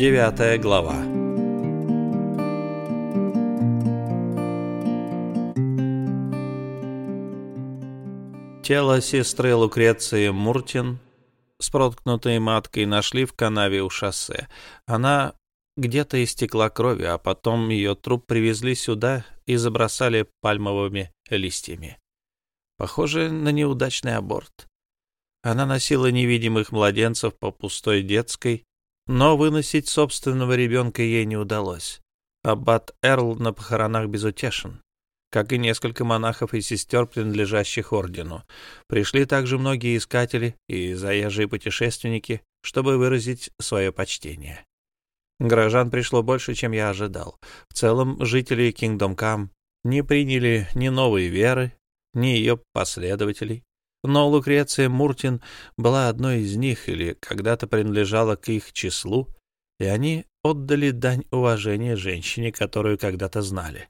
Девятая глава Тело сестры Лукреции Муртин с проткнутой маткой нашли в канаве у шоссе. Она где-то истекла кровью, а потом ее труп привезли сюда и забросали пальмовыми листьями. Похоже на неудачный аборт. Она носила невидимых младенцев по пустой детской, но выносить собственного ребенка ей не удалось. Аббат Эрл на похоронах безутешен, как и несколько монахов и сестер, принадлежащих ордену. Пришли также многие искатели и заезжие путешественники, чтобы выразить свое почтение. Горожан пришло больше, чем я ожидал. В целом, жители Kingdom Come не приняли ни новой веры, ни ее последователей. Но Лукреция Муртин была одной из них или когда-то принадлежала к их числу, и они отдали дань уважения женщине, которую когда-то знали.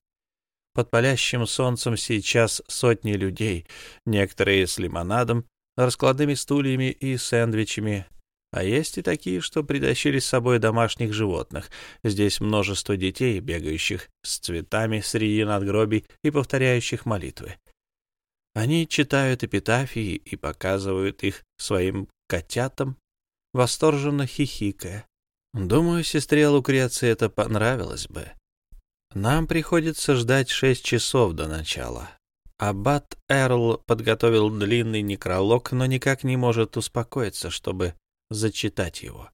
Под палящим солнцем сейчас сотни людей, некоторые с лимонадом, раскладными стульями и сэндвичами, а есть и такие, что притащили с собой домашних животных. Здесь множество детей, бегающих с цветами среди надгробий и повторяющих молитвы. Они читают эпитафии и показывают их своим котятам, восторженно хихикая. Думаю, сестре Лукреции это понравилось бы. Нам приходится ждать шесть часов до начала. Аббат Эрл подготовил длинный некролог, но никак не может успокоиться, чтобы зачитать его.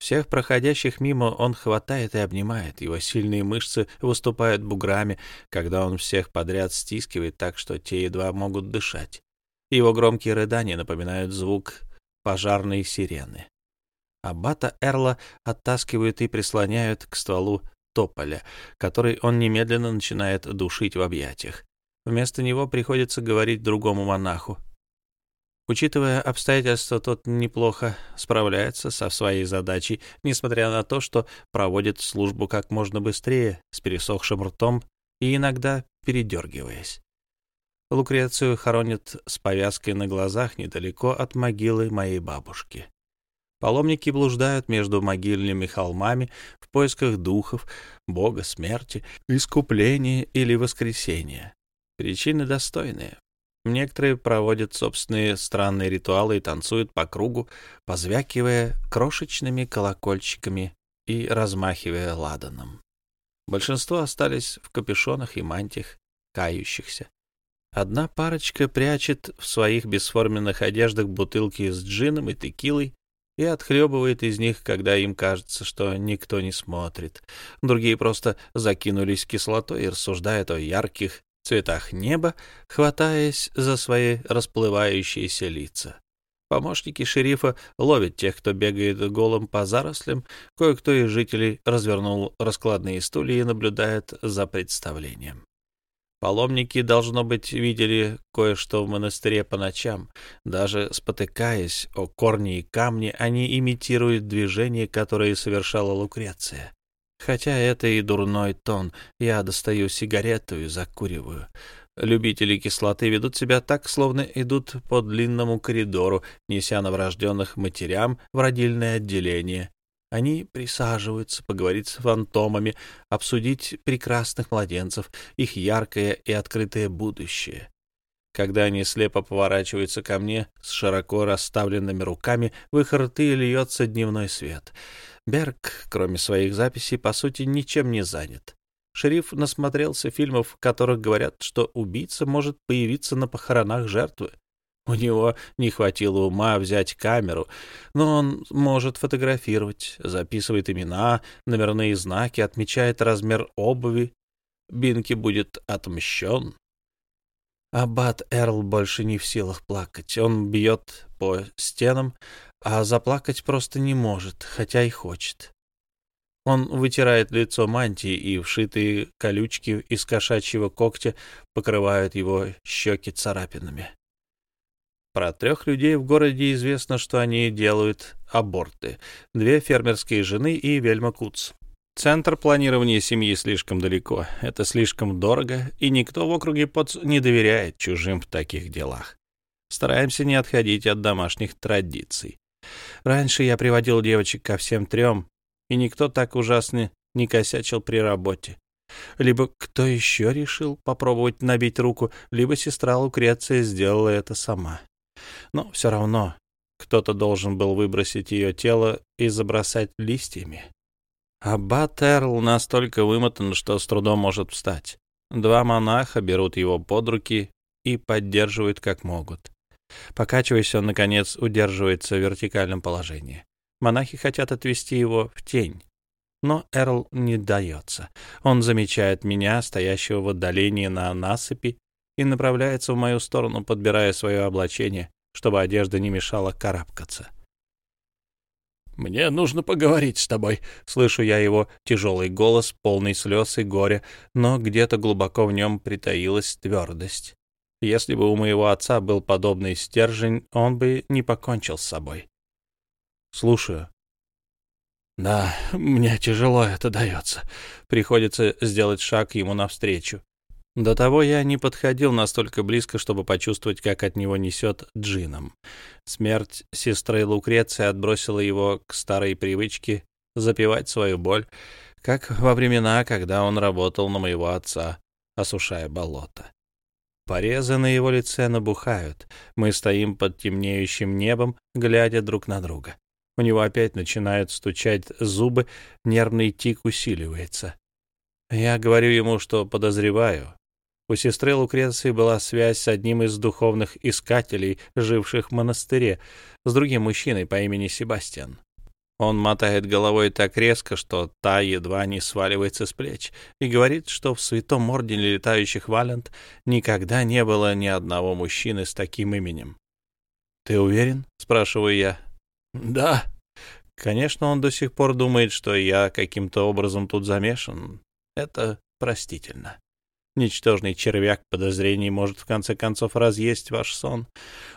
Всех проходящих мимо он хватает и обнимает, его сильные мышцы выступают буграми, когда он всех подряд стискивает так, что те едва могут дышать. Его громкие рыдания напоминают звук пожарной сирены. Аббата Эрла оттаскивают и прислоняют к стволу тополя, который он немедленно начинает душить в объятиях. Вместо него приходится говорить другому монаху, Учитывая обстоятельства, тот неплохо справляется со своей задачей, несмотря на то, что проводит службу как можно быстрее, с пересохшим ртом и иногда передергиваясь. Лукрецию хоронят с повязкой на глазах недалеко от могилы моей бабушки. Паломники блуждают между могильными холмами в поисках духов, бога смерти, искупления или воскресения. Причины достойные. Некоторые проводят собственные странные ритуалы и танцуют по кругу, позвякивая крошечными колокольчиками и размахивая ладаном. Большинство остались в капюшонах и мантиях, кающихся. Одна парочка прячет в своих бесформенных одеждах бутылки с джином и текилой и отхлебывает из них, когда им кажется, что никто не смотрит. Другие просто закинулись кислотой и рассуждают о ярких цветах неба, хватаясь за свои расплывающиеся лица. Помощники шерифа ловят тех, кто бегает голым по зарослям. Кое-кто из жителей развернул раскладные стулья и наблюдает за представлением. Паломники, должно быть, видели кое-что в монастыре по ночам. Даже спотыкаясь о корни и камни, они имитируют движения, которые совершала Лукреция. Хотя это и дурной тон, я достаю сигарету и закуриваю. Любители кислоты ведут себя так, словно идут по длинному коридору, неся новорожденных матерям в родильное отделение. Они присаживаются поговорить с фантомами, обсудить прекрасных младенцев, их яркое и открытое будущее. Когда они слепо поворачиваются ко мне с широко расставленными руками, в их рты льется дневной свет — Берг, кроме своих записей, по сути, ничем не занят. Шериф насмотрелся фильмов, в которых говорят, что убийца может появиться на похоронах жертвы. У него не хватило ума взять камеру, но он может фотографировать, записывает имена, номерные знаки, отмечает размер обуви. Бинки будет отмщен. Аббат Эрл больше не в силах плакать. Он бьет по стенам, а заплакать просто не может, хотя и хочет. Он вытирает лицо мантией, и вшитые колючки из кошачьего когтя покрывают его щеки царапинами. Про трех людей в городе известно, что они делают аборты. Две фермерские жены и Вельма Куц. Центр планирования семьи слишком далеко, это слишком дорого, и никто в округе Поц не доверяет чужим в таких делах. Стараемся не отходить от домашних традиций. Раньше я приводил девочек ко всем трем, и никто так ужасно не косячил при работе. Либо кто еще решил попробовать набить руку, либо сестра Лукреция сделала это сама. Но все равно кто-то должен был выбросить ее тело и забросать листьями. Аббат Эрл настолько вымотан, что с трудом может встать. Два монаха берут его под руки и поддерживают как могут. Покачиваясь, он, наконец, удерживается в вертикальном положении. Монахи хотят отвести его в тень. Но Эрл не дается. Он замечает меня, стоящего в отдалении на насыпи, и направляется в мою сторону, подбирая свое облачение, чтобы одежда не мешала карабкаться. «Мне нужно поговорить с тобой», — слышу я его тяжелый голос, полный слез и горя, но где-то глубоко в нем притаилась твердость. Если бы у моего отца был подобный стержень, он бы не покончил с собой. «Слушаю», да, мне тяжело это дается. Приходится сделать шаг ему навстречу. До того я не подходил настолько близко, чтобы почувствовать, как от него несет джином. Смерть сестры Лукреции отбросила его к старой привычке запивать свою боль, как во времена, когда он работал на моего отца, осушая болото. Порезы на его лице набухают. Мы стоим под темнеющим небом, глядя друг на друга. У него опять начинают стучать зубы, нервный тик усиливается. Я говорю ему, что подозреваю. У сестры Лукреции была связь с одним из духовных искателей, живших в монастыре, с другим мужчиной по имени Себастьян. Он мотает головой так резко, что та едва не сваливается с плеч, и говорит, что в святом ордене летающих валент никогда не было ни одного мужчины с таким именем. «Ты уверен?» — спрашиваю я. Да. Конечно, он до сих пор думает, что я каким-то образом тут замешан. Это простительно. Ничтожный червяк подозрений может в конце концов разъесть ваш сон.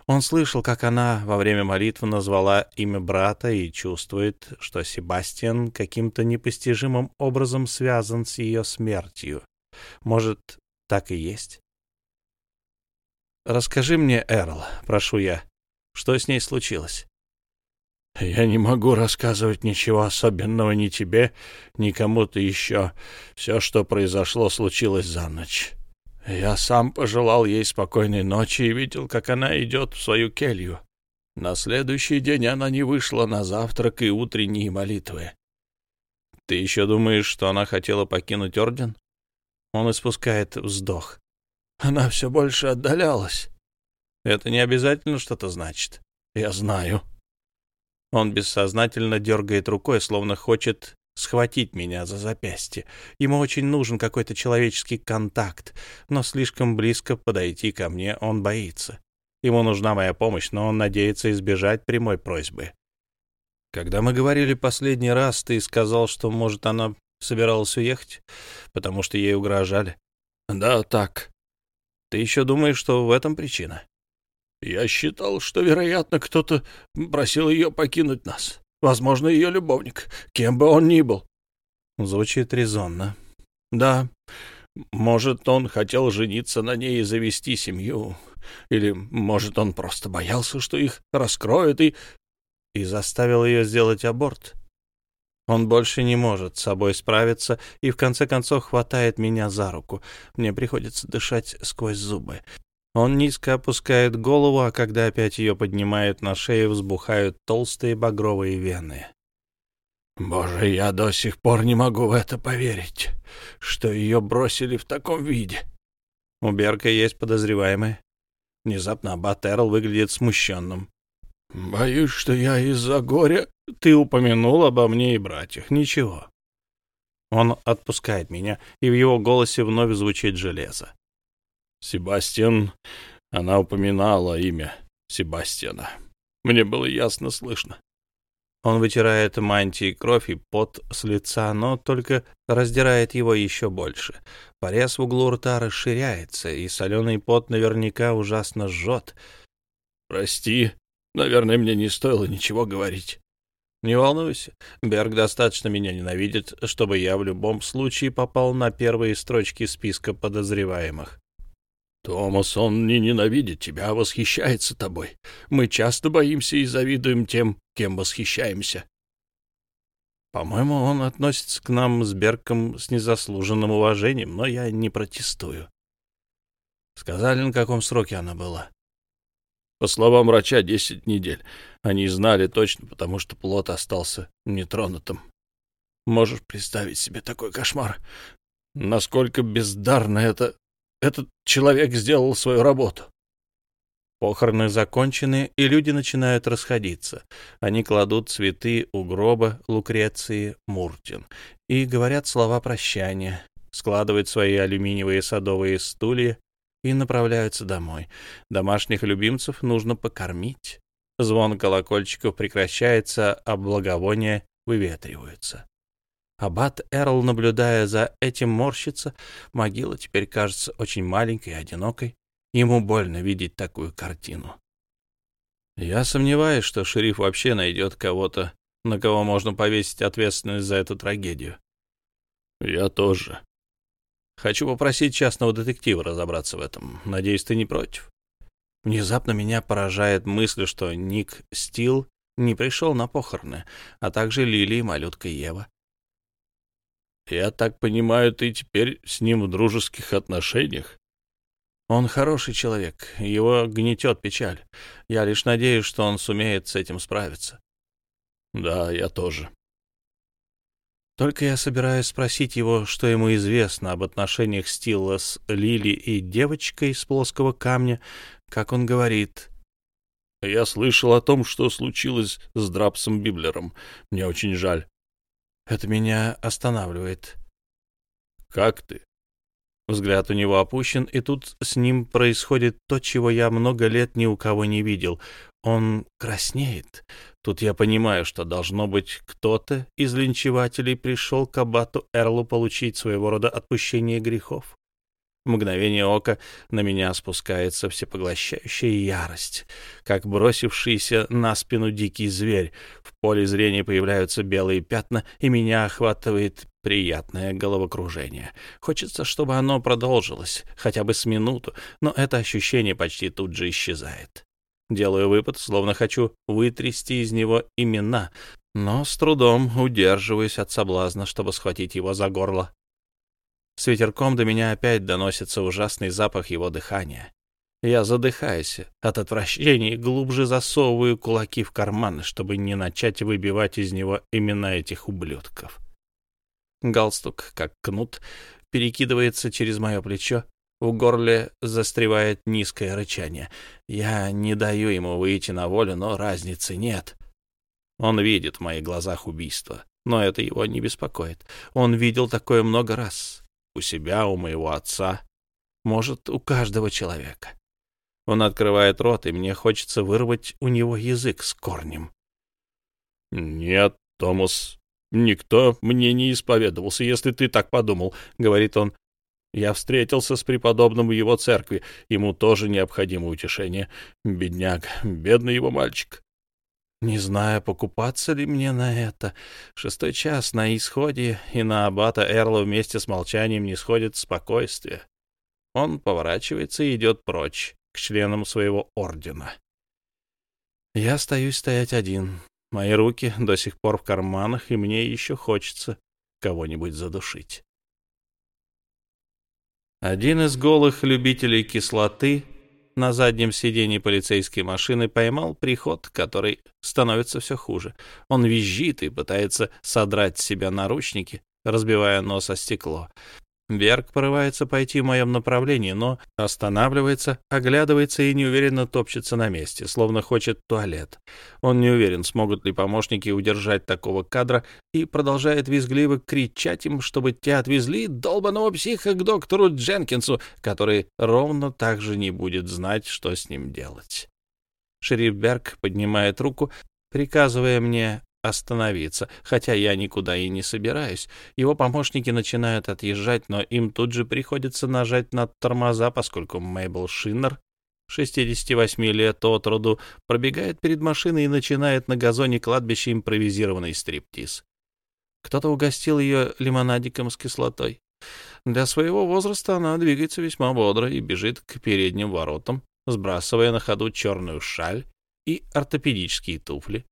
Он слышал, как она во время молитвы назвала имя брата и чувствует, что Себастьян каким-то непостижимым образом связан с ее смертью. Может, так и есть? «Расскажи мне, Эрл, прошу я, что с ней случилось?» Я не могу рассказывать ничего особенного ни тебе, ни кому-то еще. Все, что произошло, случилось за ночь. Я сам пожелал ей спокойной ночи и видел, как она идет в свою келью. На следующий день она не вышла на завтрак и утренние молитвы. Ты еще думаешь, что она хотела покинуть орден? Он испускает вздох. Она все больше отдалялась. Это не обязательно что-то значит. Я знаю. Он бессознательно дергает рукой, словно хочет схватить меня за запястье. Ему очень нужен какой-то человеческий контакт, но слишком близко подойти ко мне он боится. Ему нужна моя помощь, но он надеется избежать прямой просьбы. Когда мы говорили последний раз, ты сказал, что, может, она собиралась уехать, потому что ей угрожали. Да, так. Ты еще думаешь, что в этом причина? Я считал, что, вероятно, кто-то просил ее покинуть нас. Возможно, ее любовник, кем бы он ни был. Звучит резонно. Да, может, он хотел жениться на ней и завести семью. Или, может, он просто боялся, что их раскроют и... И заставил ее сделать аборт. Он больше не может с собой справиться и в конце концов хватает меня за руку. Мне приходится дышать сквозь зубы. Он низко опускает голову, а когда опять ее поднимают на шею, взбухают толстые багровые вены. «Боже, я до сих пор не могу в это поверить, что ее бросили в таком виде». У Берка есть подозреваемый. Внезапно Аббат выглядит смущенным. «Боюсь, что я из-за горя...» «Ты упомянул обо мне и братьях. Ничего». Он отпускает меня, и в его голосе вновь звучит железо. Себастьян, она упоминала имя Себастьяна. Мне было ясно слышно. Он вытирает мантией кровь и пот с лица, но только раздирает его еще больше. Порез в углу рта расширяется, и соленый пот наверняка ужасно жжет. «Прости, наверное, мне не стоило ничего говорить». «Не волнуйся, Берг достаточно меня ненавидит, чтобы я в любом случае попал на первые строчки списка подозреваемых. Томас, он не ненавидит тебя, а восхищается тобой. Мы часто боимся и завидуем тем, кем восхищаемся. По-моему, он относится к нам с Берком с незаслуженным уважением, но я не протестую. Сказали, на каком сроке она была. По словам врача, десять недель. Они знали точно, потому что плод остался нетронутым. Можешь представить себе такой кошмар? Насколько бездарно это... Этот человек сделал свою работу. Похороны закончены, и люди начинают расходиться. Они кладут цветы у гроба Лукреции Муртин и говорят слова прощания, складывают свои алюминиевые садовые стулья и направляются домой. Домашних любимцев нужно покормить. Звон колокольчиков прекращается, а благовония выветриваются. Аббат Эрл, наблюдая за этим, морщится. Могила теперь кажется очень маленькой и одинокой. Ему больно видеть такую картину. Я сомневаюсь, что шериф вообще найдет кого-то, на кого можно повесить ответственность за эту трагедию. Я тоже. Хочу попросить частного детектива разобраться в этом. Надеюсь, ты не против. Внезапно меня поражает мысль, что Ник Стил не пришел на похороны, а также Лили и малютка Ева. Я так понимаю, ты теперь с ним в дружеских отношениях? Он хороший человек, его гнетет печаль. Я лишь надеюсь, что он сумеет с этим справиться. Да, я тоже. Только я собираюсь спросить его, что ему известно об отношениях Стилла с Лили и девочкой с плоского камня, как он говорит. Я слышал о том, что случилось с Драпсом Библером. Мне очень жаль. Это меня останавливает. Как ты? Взгляд у него опущен, и тут с ним происходит то, чего я много лет ни у кого не видел. Он краснеет. Тут я понимаю, что, должно быть, кто-то из линчевателей пришел к аббату Эрлу получить своего рода отпущение грехов. В мгновение ока на меня спускается всепоглощающая ярость, как бросившийся на спину дикий зверь. В поле зрения появляются белые пятна, и меня охватывает приятное головокружение. Хочется, чтобы оно продолжилось, хотя бы с минуту, но это ощущение почти тут же исчезает. Делаю выпад, словно хочу вытрясти из него имена, но с трудом удерживаюсь от соблазна, чтобы схватить его за горло. С ветерком до меня опять доносится ужасный запах его дыхания. Я задыхаюсь от отвращения и глубже засовываю кулаки в карманы, чтобы не начать выбивать из него имена этих ублюдков. Галстук, как кнут, перекидывается через мое плечо, в горле застревает низкое рычание. Я не даю ему выйти на волю, но разницы нет. Он видит в моих глазах убийство, но это его не беспокоит. Он видел такое много раз у себя, у моего отца, может, у каждого человека. Он открывает рот, и мне хочется вырвать у него язык с корнем. «Нет, Томас, никто мне не исповедовался, если ты так подумал», — говорит он. «Я встретился с преподобным в его церкви. Ему тоже необходимо утешение. Бедняк, бедный его мальчик. Не знаю, покупаться ли мне на это. Шестой час на исходе, и на аббата Эрла вместе с молчанием не сходит спокойствие. Он поворачивается и идет прочь, к членам своего ордена. Я остаюсь стоять один. Мои руки до сих пор в карманах, и мне еще хочется кого-нибудь задушить. Один из голых любителей кислоты на заднем сиденье полицейской машины поймал приход, который становится все хуже. Он визжит и пытается содрать с себя наручники, разбивая нос о стекло. Берг порывается пойти в моем направлении, но останавливается, оглядывается и неуверенно топчется на месте, словно хочет туалет. Он не уверен, смогут ли помощники удержать такого кадра, и продолжает визгливо кричать им, чтобы те отвезли долбаного психа к доктору Дженкинсу, который ровно так же не будет знать, что с ним делать. Шериф Берг поднимает руку, приказывая мне остановиться, хотя я никуда и не собираюсь. Его помощники начинают отъезжать, но им тут же приходится нажать на тормоза, поскольку Мейбл Шиннер, 68 лет от роду, пробегает перед машиной и начинает на газоне кладбища импровизированный стриптиз. Кто-то угостил ее лимонадиком с кислотой. Для своего возраста она двигается весьма бодро и бежит к передним воротам, сбрасывая на ходу черную шаль и ортопедические туфли.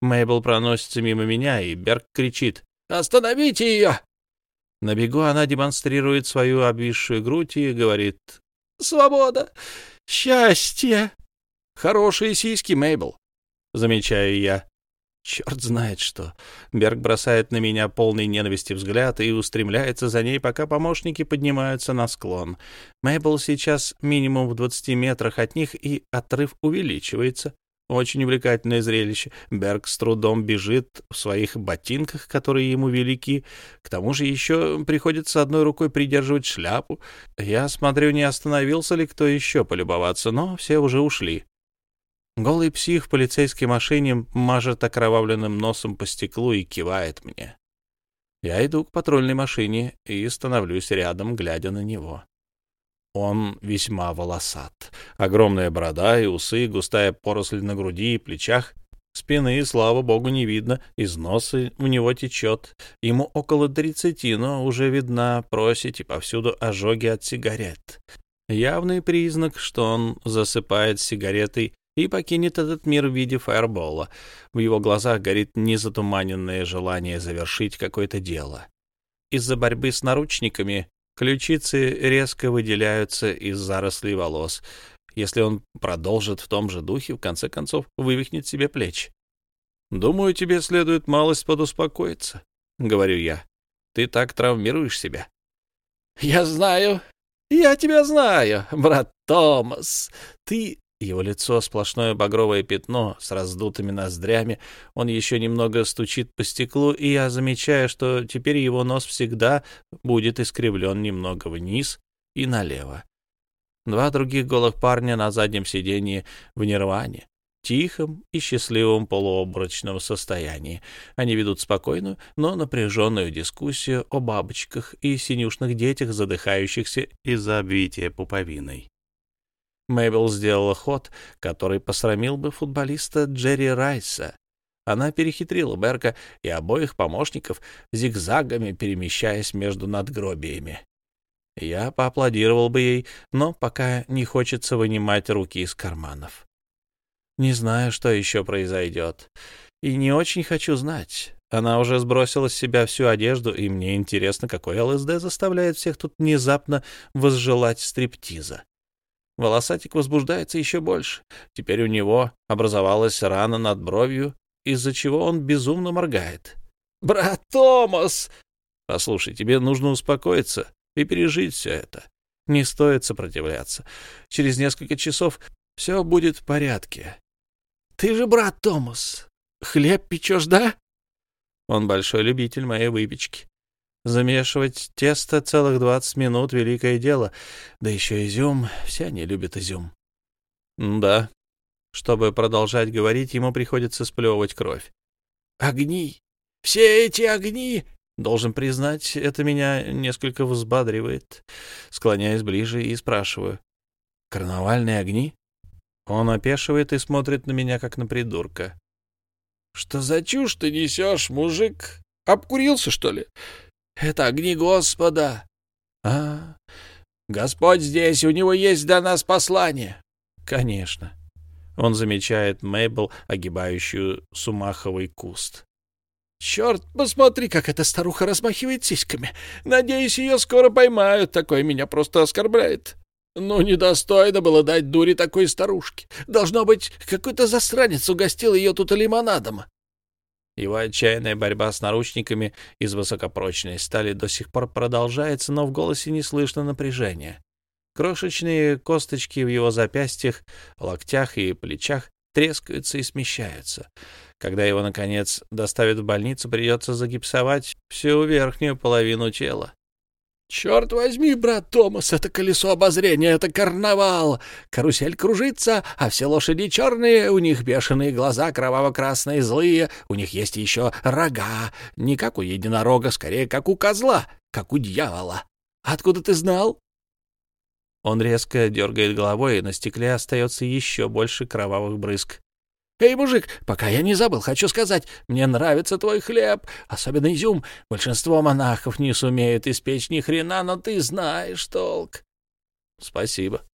Мейбл проносится мимо меня, и Берг кричит. Остановите ее!» На бегу она демонстрирует свою обвисшую грудь и говорит «Свобода! Счастье!» «Хорошие сиськи, Мейбл!» — замечаю я. Черт знает что. Берг бросает на меня полный ненависти взгляд и устремляется за ней, пока помощники поднимаются на склон. Мейбл сейчас минимум в 20 метрах от них, и отрыв увеличивается. Очень увлекательное зрелище. Берг с трудом бежит в своих ботинках, которые ему велики. К тому же еще приходится одной рукой придерживать шляпу. Я смотрю, не остановился ли кто еще полюбоваться, но все уже ушли. Голый псих в полицейской машине мажет окровавленным носом по стеклу и кивает мне. Я иду к патрульной машине и становлюсь рядом, глядя на него. Он весьма волосат. Огромная борода и усы, густая поросль на груди и плечах. Спины, слава богу, не видно, из носа у него течет. Ему около тридцати, но уже видна просить и повсюду ожоги от сигарет. Явный признак, что он засыпает сигаретой и покинет этот мир в виде фаербола. В его глазах горит незатуманенное желание завершить какое-то дело. Из-за борьбы с наручниками Ключицы резко выделяются из зарослей волос. Если он продолжит в том же духе, в конце концов вывихнет себе плечи. «Думаю, тебе следует малость подуспокоиться», — говорю я. «Ты так травмируешь себя». «Я знаю, я тебя знаю, брат Томас. Ты его лицо сплошное багровое пятно с раздутыми ноздрями. Он еще немного стучит по стеклу, и я замечаю, что теперь его нос всегда будет искривлен немного вниз и налево. Два других голых парня на заднем сиденье в нирване, тихом и счастливом полуобрачном состоянии. Они ведут спокойную, но напряженную дискуссию о бабочках и синюшных детях, задыхающихся из-за обвития пуповиной. Мэйбл сделала ход, который посрамил бы футболиста Джерри Райса. Она перехитрила Берка и обоих помощников, зигзагами перемещаясь между надгробиями. Я поаплодировал бы ей, но пока не хочется вынимать руки из карманов. Не знаю, что еще произойдет. И не очень хочу знать. Она уже сбросила с себя всю одежду, и мне интересно, какой ЛСД заставляет всех тут внезапно возжелать стриптиза. Волосатик возбуждается еще больше. Теперь у него образовалась рана над бровью, из-за чего он безумно моргает. «Брат Томас!» «Послушай, тебе нужно успокоиться и пережить все это. Не стоит сопротивляться. Через несколько часов все будет в порядке». «Ты же брат Томас. Хлеб печешь, да?» Он большой любитель моей выпечки. Замешивать тесто целых двадцать минут — великое дело. Да еще изюм. Все они любят изюм. Да. Чтобы продолжать говорить, ему приходится сплевывать кровь. Огни! Все эти огни! Должен признать, это меня несколько взбадривает. Склоняюсь ближе и спрашиваю. Карнавальные огни? Он опешивает и смотрит на меня, как на придурка. — Что за чушь ты несешь, мужик? Обкурился, что ли? Это огни Господа. А, Господь здесь, у него есть для нас послание. Конечно. Он замечает Мейбл, огибающую сумаховый куст. Черт, посмотри, как эта старуха размахивает сиськами. Надеюсь, ее скоро поймают. Такое меня просто оскорбляет. Ну, недостойно было дать дури такой старушке. Должно быть, какой-то засранец угостил ее тут лимонадом. Его отчаянная борьба с наручниками из высокопрочной стали до сих пор продолжается, но в голосе не слышно напряжения. Крошечные косточки в его запястьях, локтях и плечах трескаются и смещаются. Когда его, наконец, доставят в больницу, придется загипсовать всю верхнюю половину тела. «Черт возьми, брат Томас, это колесо обозрения, это карнавал! Карусель кружится, а все лошади черные, у них бешеные глаза, кроваво-красные, злые, у них есть еще рога, не как у единорога, скорее как у козла, как у дьявола. Откуда ты знал?» Он резко дергает головой, и на стекле остается еще больше кровавых брызг. «Эй, мужик, пока я не забыл, хочу сказать, мне нравится твой хлеб, особенно изюм. Большинство монахов не сумеют испечь ни хрена, но ты знаешь толк». «Спасибо».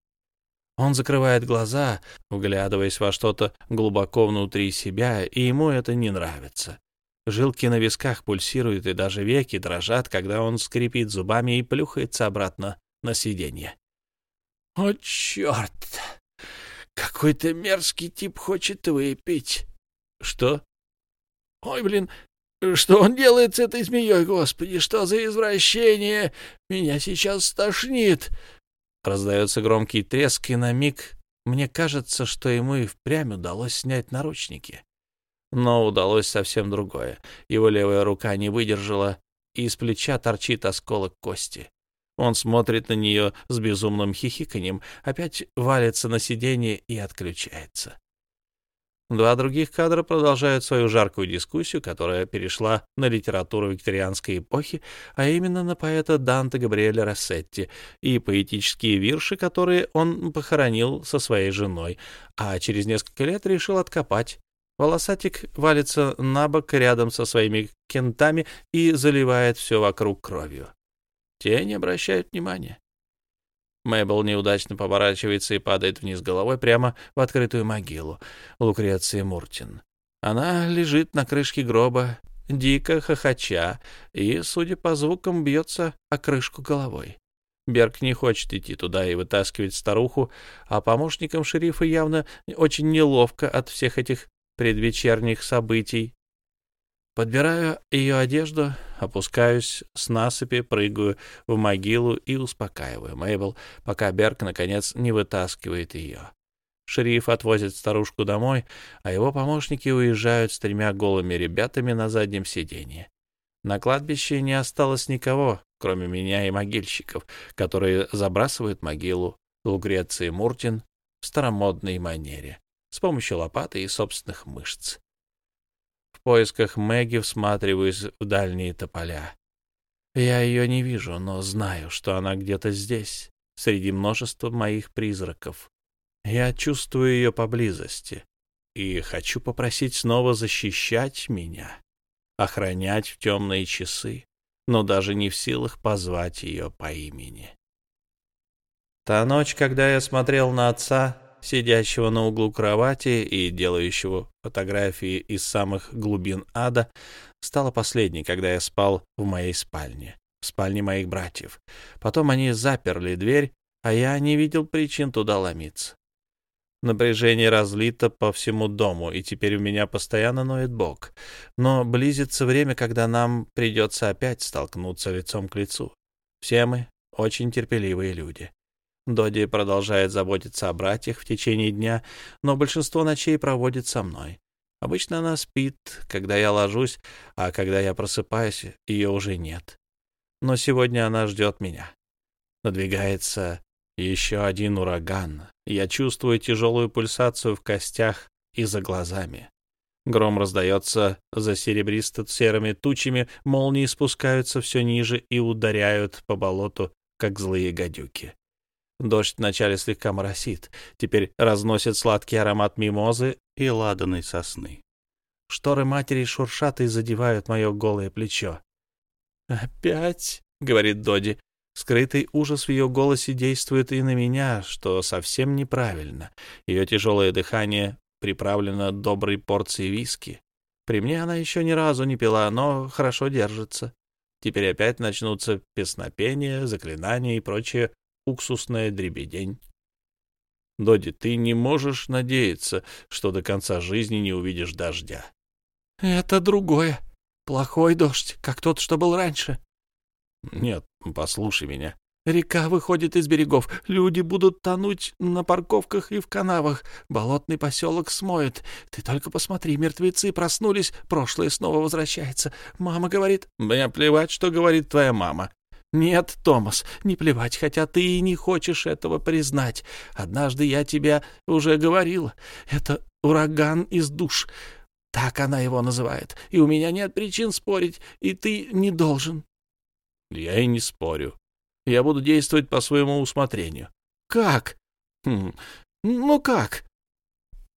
Он закрывает глаза, вглядываясь во что-то глубоко внутри себя, и ему это не нравится. Жилки на висках пульсируют, и даже веки дрожат, когда он скрипит зубами и плюхается обратно на сиденье. «О, черт! Какой-то мерзкий тип хочет выпить!» «Что?» «Ой, блин, что он делает с этой змеей, господи, что за извращение! Меня сейчас стошнит!» Раздается громкий треск, и на миг мне кажется, что ему и впрямь удалось снять наручники. Но удалось совсем другое. Его левая рука не выдержала, и из плеча торчит осколок кости. Он смотрит на нее с безумным хихиканьем, опять валится на сиденье и отключается. Два других кадра продолжают свою жаркую дискуссию, которая перешла на литературу викторианской эпохи, а именно на поэта Данте Габриэля Рассетти и поэтические вирши, которые он похоронил со своей женой, а через несколько лет решил откопать. Волосатик валится на бок рядом со своими кентами и заливает все вокруг кровью. Те не обращают внимания. Мэйбл неудачно поворачивается и падает вниз головой прямо в открытую могилу Лукреции Муртин. Она лежит на крышке гроба, дико хохоча, и, судя по звукам, бьется о крышку головой. Берг не хочет идти туда и вытаскивать старуху, а помощникам шерифа явно очень неловко от всех этих предвечерних событий. Подбираю ее одежду, опускаюсь с насыпи, прыгаю в могилу и успокаиваю Мейбл, пока Берг, наконец, не вытаскивает ее. Шериф отвозит старушку домой, а его помощники уезжают с тремя голыми ребятами на заднем сиденье. На кладбище не осталось никого, кроме меня и могильщиков, которые забрасывают могилу Лугреции Муртин в старомодной манере, с помощью лопаты и собственных мышц поисках Мэгги всматриваюсь в дальние тополя. Я ее не вижу, но знаю, что она где-то здесь, среди множества моих призраков. Я чувствую ее поблизости и хочу попросить снова защищать меня, охранять в темные часы, но даже не в силах позвать ее по имени. Та ночь, когда я смотрел на отца, сидящего на углу кровати и делающего фотографии из самых глубин ада, стала последней, когда я спал в моей спальне, в спальне моих братьев. Потом они заперли дверь, а я не видел причин туда ломиться. Напряжение разлито по всему дому, и теперь у меня постоянно ноет бок. Но близится время, когда нам придется опять столкнуться лицом к лицу. Все мы очень терпеливые люди. Доди продолжает заботиться о братьях в течение дня, но большинство ночей проводит со мной. Обычно она спит, когда я ложусь, а когда я просыпаюсь, ее уже нет. Но сегодня она ждет меня. Надвигается еще один ураган. Я чувствую тяжелую пульсацию в костях и за глазами. Гром раздается за серебристо-серыми тучами, молнии спускаются все ниже и ударяют по болоту, как злые гадюки. Дождь вначале слегка моросит, теперь разносит сладкий аромат мимозы и ладаной сосны. Шторы матери шуршат и задевают мое голое плечо. «Опять?» — говорит Доди. Скрытый ужас в ее голосе действует и на меня, что совсем неправильно. Ее тяжелое дыхание приправлено доброй порцией виски. При мне она еще ни разу не пила, но хорошо держится. Теперь опять начнутся песнопения, заклинания и прочее уксусная дребедень. Доди, ты не можешь надеяться, что до конца жизни не увидишь дождя. — Это другое. Плохой дождь, как тот, что был раньше. — Нет, послушай меня. Река выходит из берегов, люди будут тонуть на парковках и в канавах, болотный поселок смоет. Ты только посмотри, мертвецы проснулись, прошлое снова возвращается. Мама говорит... — Мне плевать, что говорит твоя мама. «Нет, Томас, не плевать, хотя ты и не хочешь этого признать. Однажды я тебе уже говорил. Это ураган из душ. Так она его называет. И у меня нет причин спорить, и ты не должен». «Я и не спорю. Я буду действовать по своему усмотрению». «Как?» хм. «Ну как?»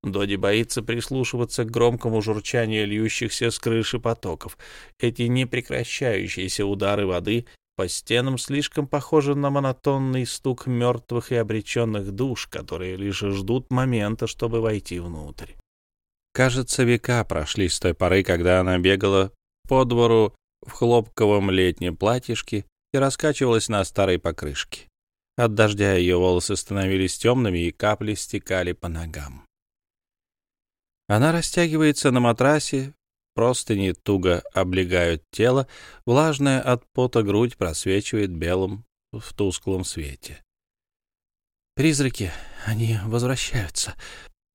Доди боится прислушиваться к громкому журчанию льющихся с крыши потоков. Эти непрекращающиеся удары воды по стенам слишком похоже на монотонный стук мертвых и обреченных душ, которые лишь ждут момента, чтобы войти внутрь. Кажется, века прошли с той поры, когда она бегала по двору в хлопковом летнем платьишке и раскачивалась на старой покрышке. От дождя ее волосы становились темными, и капли стекали по ногам. Она растягивается на матрасе, простыни туго облегают тело, влажная от пота грудь просвечивает белым в тусклом свете. Призраки, они возвращаются.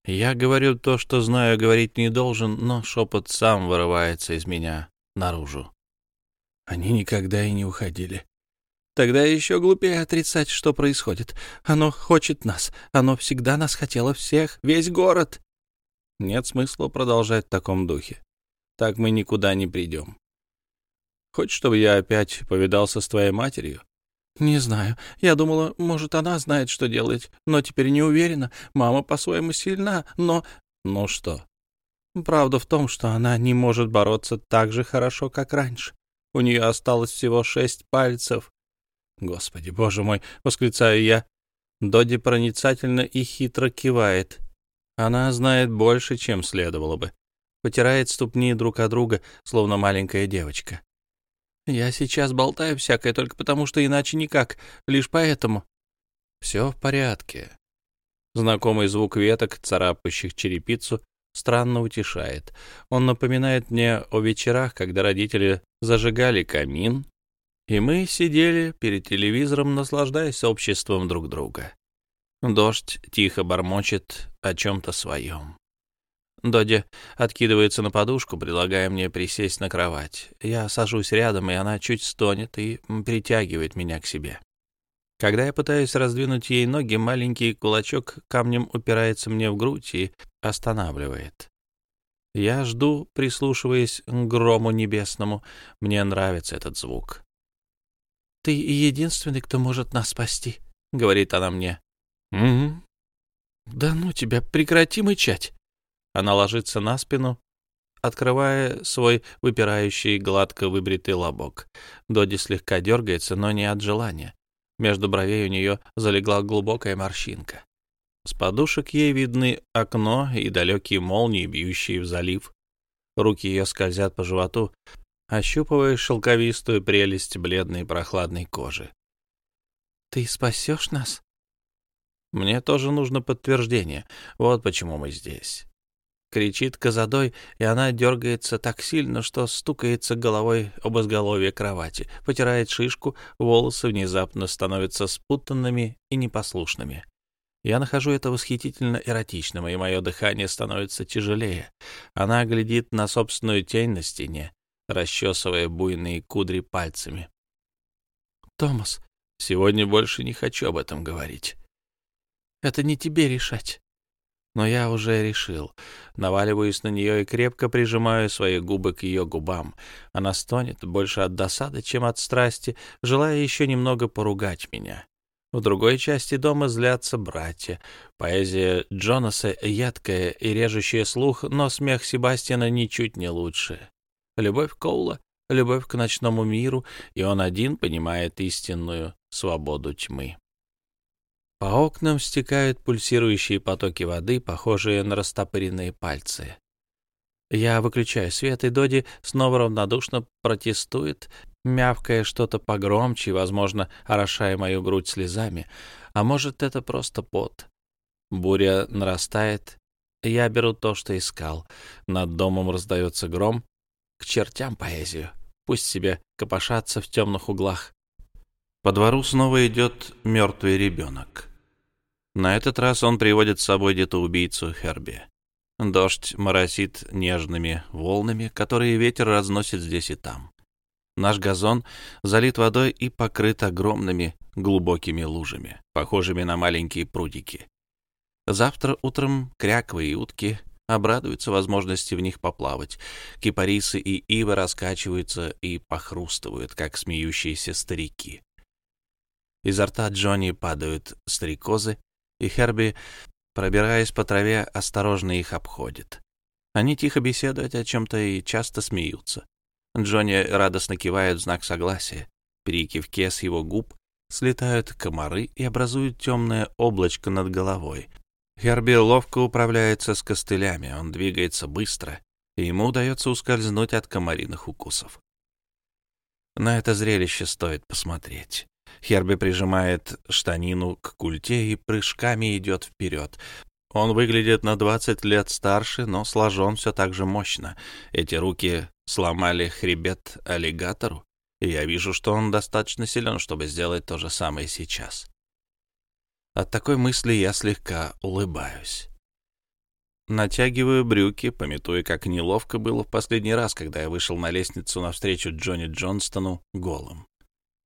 Я говорю то, что знаю, говорить не должен, но шепот сам вырывается из меня наружу. Они никогда и не уходили. Тогда еще глупее отрицать, что происходит. Оно хочет нас. Оно всегда нас хотело всех, весь город. Нет смысла продолжать в таком духе. Так мы никуда не придем. Хочешь, чтобы я опять повидался с твоей матерью? Не знаю. Я думала, может, она знает, что делать, но теперь не уверена. Мама по-своему сильна, но... Ну что? Правда в том, что она не может бороться так же хорошо, как раньше. У нее осталось всего шесть пальцев, Господи, боже мой, восклицаю я. Доди проницательно и хитро кивает. Она знает больше, чем следовало бы. Потирает ступни друг от друга, словно маленькая девочка. Я сейчас болтаю всякое только потому, что иначе никак, лишь поэтому. Все в порядке. Знакомый звук веток, царапающих черепицу, странно утешает. Он напоминает мне о вечерах, когда родители зажигали камин и мы сидели перед телевизором, наслаждаясь обществом друг друга. Дождь тихо бормочет о чем-то своем. Додя откидывается на подушку, предлагая мне присесть на кровать. Я сажусь рядом, и она чуть стонет и притягивает меня к себе. Когда я пытаюсь раздвинуть ей ноги, маленький кулачок камнем упирается мне в грудь и останавливает. Я жду, прислушиваясь к грому небесному. Мне нравится этот звук. Ты единственный, кто может нас спасти, — говорит она мне. — Угу. — Да ну тебя, прекрати мычать. Она ложится на спину, открывая свой выпирающий, гладко выбритый лобок. Доди слегка дергается, но не от желания. Между бровей у нее залегла глубокая морщинка. С подушек ей видны окно и далекие молнии, бьющие в залив. Руки ее скользят по животу, ощупывая шелковистую прелесть бледной прохладной кожи. «Ты спасешь нас?» «Мне тоже нужно подтверждение. Вот почему мы здесь». Кричит Казадой, и она дергается так сильно, что стукается головой об изголовье кровати, потирает шишку, волосы внезапно становятся спутанными и непослушными. Я нахожу это восхитительно эротичным, и мое дыхание становится тяжелее. Она глядит на собственную тень на стене, расчесывая буйные кудри пальцами. «Томас, сегодня больше не хочу об этом говорить. Это не тебе решать. Но я уже решил. Наваливаюсь на нее и крепко прижимаю свои губы к ее губам. Она стонет больше от досады, чем от страсти, желая еще немного поругать меня. В другой части дома злятся братья. Поэзия Джонаса ядкая и режущая слух, но смех Себастьяна ничуть не лучше любовь Коула, любовь к ночному миру, и он один понимает истинную свободу тьмы. По окнам стекают пульсирующие потоки воды, похожие на растопыренные пальцы. Я выключаю свет, и Доди снова равнодушно протестует, мявкая что-то погромче, возможно, орошая мою грудь слезами. А может, это просто пот. Буря нарастает. Я беру то, что искал. Над домом раздается гром, к чертям поэзию. Пусть себе копошатся в темных углах. По двору снова идет мертвый ребенок. На этот раз он приводит с собой детоубийцу Херби. Дождь моросит нежными волнами, которые ветер разносит здесь и там. Наш газон залит водой и покрыт огромными глубокими лужами, похожими на маленькие прудики. Завтра утром кряквы и утки обрадуются возможности в них поплавать. Кипарисы и ивы раскачиваются и похрустывают, как смеющиеся старики. Изо рта Джонни падают стрекозы, и Херби, пробираясь по траве, осторожно их обходит. Они тихо беседуют о чем-то и часто смеются. Джонни радостно кивает в знак согласия. При кивке с его губ слетают комары и образуют темное облачко над головой — Херби ловко управляется с костылями, он двигается быстро, и ему удается ускользнуть от комариных укусов. На это зрелище стоит посмотреть. Херби прижимает штанину к культе и прыжками идет вперед. Он выглядит на 20 лет старше, но сложен все так же мощно. Эти руки сломали хребет аллигатору, и я вижу, что он достаточно силен, чтобы сделать то же самое сейчас. От такой мысли я слегка улыбаюсь. Натягиваю брюки, пометуя, как неловко было в последний раз, когда я вышел на лестницу навстречу Джонни Джонстону голым.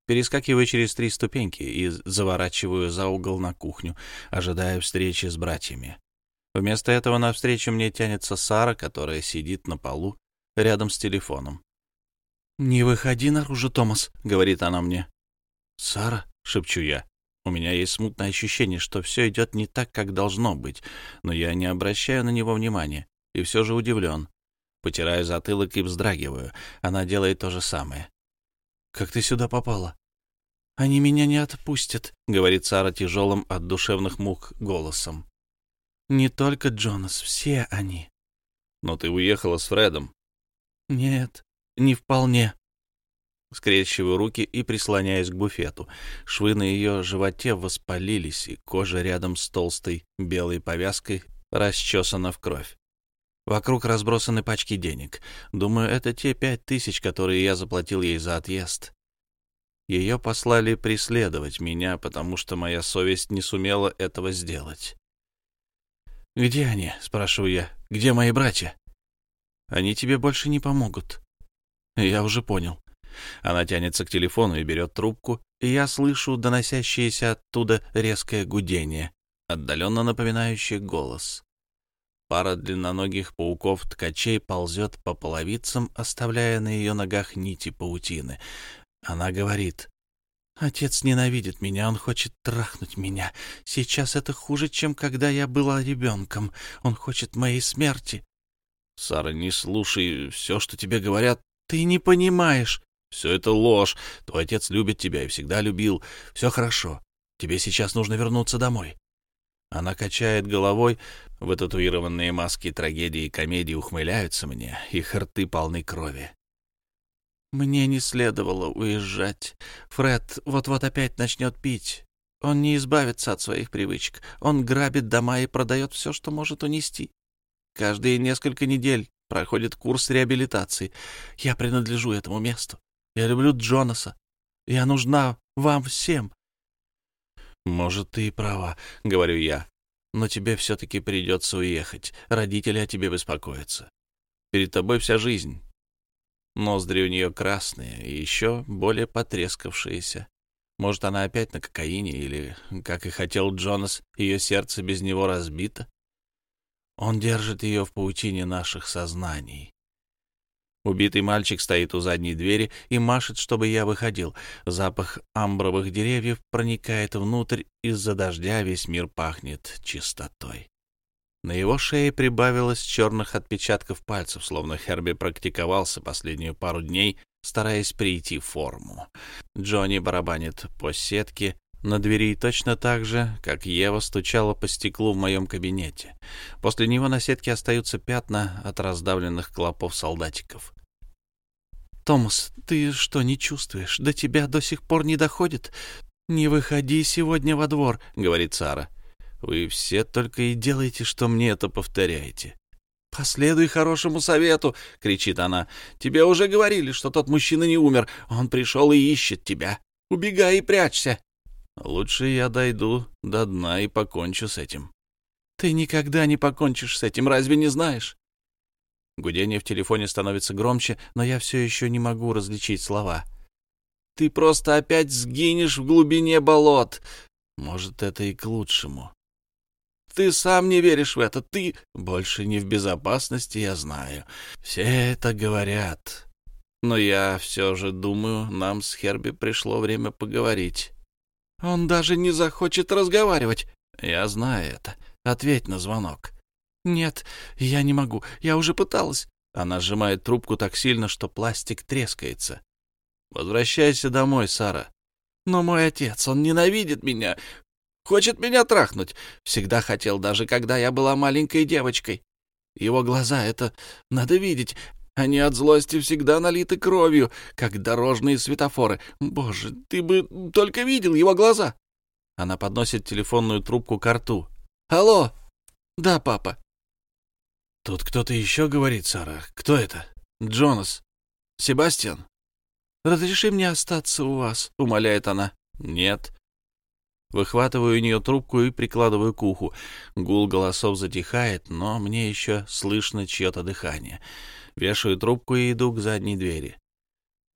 Перескакиваю через три ступеньки и заворачиваю за угол на кухню, ожидая встречи с братьями. Вместо этого навстречу мне тянется Сара, которая сидит на полу рядом с телефоном. «Не выходи наружу, Томас», — говорит она мне. «Сара», — шепчу я. У меня есть смутное ощущение, что все идет не так, как должно быть, но я не обращаю на него внимания и все же удивлен. Потираю затылок и вздрагиваю. Она делает то же самое. Как ты сюда попала?» «Они меня не отпустят», — говорит Сара тяжелым от душевных мук голосом. «Не только Джонас, все они». «Но ты уехала с Фредом». «Нет, не вполне». Скрещиваю руки и прислоняюсь к буфету. Швы на ее животе воспалились, и кожа рядом с толстой белой повязкой расчесана в кровь. Вокруг разбросаны пачки денег. Думаю, это те пять тысяч, которые я заплатил ей за отъезд. Ее послали преследовать меня, потому что моя совесть не сумела этого сделать. «Где они?» — спрашиваю я. «Где мои братья?» «Они тебе больше не помогут». «Я уже понял». Она тянется к телефону и берет трубку, и я слышу доносящееся оттуда резкое гудение, отдаленно напоминающее голос. Пара длинноногих пауков-ткачей ползет по половицам, оставляя на ее ногах нити паутины. Она говорит, «Отец ненавидит меня, он хочет трахнуть меня. Сейчас это хуже, чем когда я была ребенком. Он хочет моей смерти». «Сара, не слушай все, что тебе говорят. Ты не понимаешь. Все это ложь. Твой отец любит тебя и всегда любил. Все хорошо. Тебе сейчас нужно вернуться домой. Она качает головой. Вытатуированные маски трагедии и комедии ухмыляются мне, их рты полны крови. Мне не следовало уезжать. Фред вот-вот опять начнет пить. Он не избавится от своих привычек. Он грабит дома и продает все, что может унести. Каждые несколько недель проходит курс реабилитации. Я принадлежу этому месту. Я люблю Джонаса. Я нужна вам всем. «Может, ты и права», — говорю я. «Но тебе все-таки придется уехать. Родители о тебе беспокоятся. Перед тобой вся жизнь». Ноздри у нее красные и еще более потрескавшиеся. Может, она опять на кокаине, или, как и хотел Джонас, ее сердце без него разбито? Он держит ее в паутине наших сознаний. Убитый мальчик стоит у задней двери и машет, чтобы я выходил. Запах амбровых деревьев проникает внутрь, из-за дождя весь мир пахнет чистотой. На его шее прибавилось черных отпечатков пальцев, словно Херби практиковался последнюю пару дней, стараясь прийти в форму. Джонни барабанит по сетке на двери точно так же, как Ева стучала по стеклу в моем кабинете. После него на сетке остаются пятна от раздавленных клопов солдатиков. «Томас, ты что, не чувствуешь? До тебя до сих пор не доходит? Не выходи сегодня во двор», — говорит Сара. «Вы все только и делаете, что мне это повторяете». «Последуй хорошему совету!» — кричит она. «Тебе уже говорили, что тот мужчина не умер. Он пришел и ищет тебя. Убегай и прячься!» «Лучше я дойду до дна и покончу с этим». «Ты никогда не покончишь с этим, разве не знаешь?» Гудение в телефоне становится громче, но я все еще не могу различить слова. «Ты просто опять сгинешь в глубине болот!» Может, это и к лучшему. Ты сам не веришь в это. Ты больше не в безопасности, я знаю. Все это говорят. Но я все же думаю, нам с Херби пришло время поговорить. Он даже не захочет разговаривать. Я знаю это. Ответь на звонок. «Нет, я не могу. Я уже пыталась». Она сжимает трубку так сильно, что пластик трескается. «Возвращайся домой, Сара». «Но мой отец, он ненавидит меня. Хочет меня трахнуть. Всегда хотел, даже когда я была маленькой девочкой. Его глаза — это надо видеть. Они от злости всегда налиты кровью, как дорожные светофоры. Боже, ты бы только видел его глаза!» Она подносит телефонную трубку к рту. «Алло! Да, папа!» «Тут кто-то еще говорит, Сара. Кто это? Джонас? Себастьян?» «Разреши мне остаться у вас», — умоляет она. «Нет». Выхватываю у нее трубку и прикладываю к уху. Гул голосов затихает, но мне еще слышно чье-то дыхание. Вешаю трубку и иду к задней двери.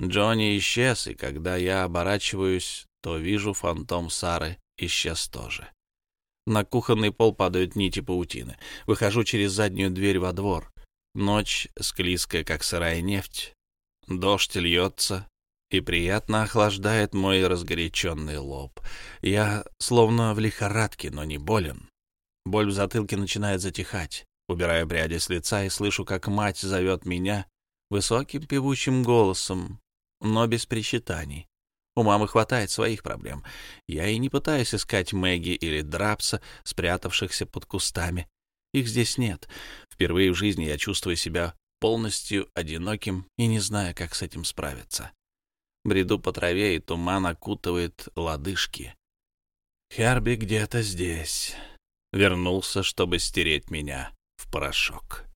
Джонни исчез, и когда я оборачиваюсь, то вижу фантом Сары исчез тоже. На кухонный пол падают нити паутины. Выхожу через заднюю дверь во двор. Ночь склизкая, как сырая нефть. Дождь льется и приятно охлаждает мой разгоряченный лоб. Я словно в лихорадке, но не болен. Боль в затылке начинает затихать. Убираю пряди с лица и слышу, как мать зовет меня высоким певучим голосом, но без причитаний. У мамы хватает своих проблем. Я и не пытаюсь искать Мэгги или Драпса, спрятавшихся под кустами. Их здесь нет. Впервые в жизни я чувствую себя полностью одиноким и не знаю, как с этим справиться. Бреду по траве, и туман окутывает лодыжки. Херби где-то здесь. Вернулся, чтобы стереть меня порошок.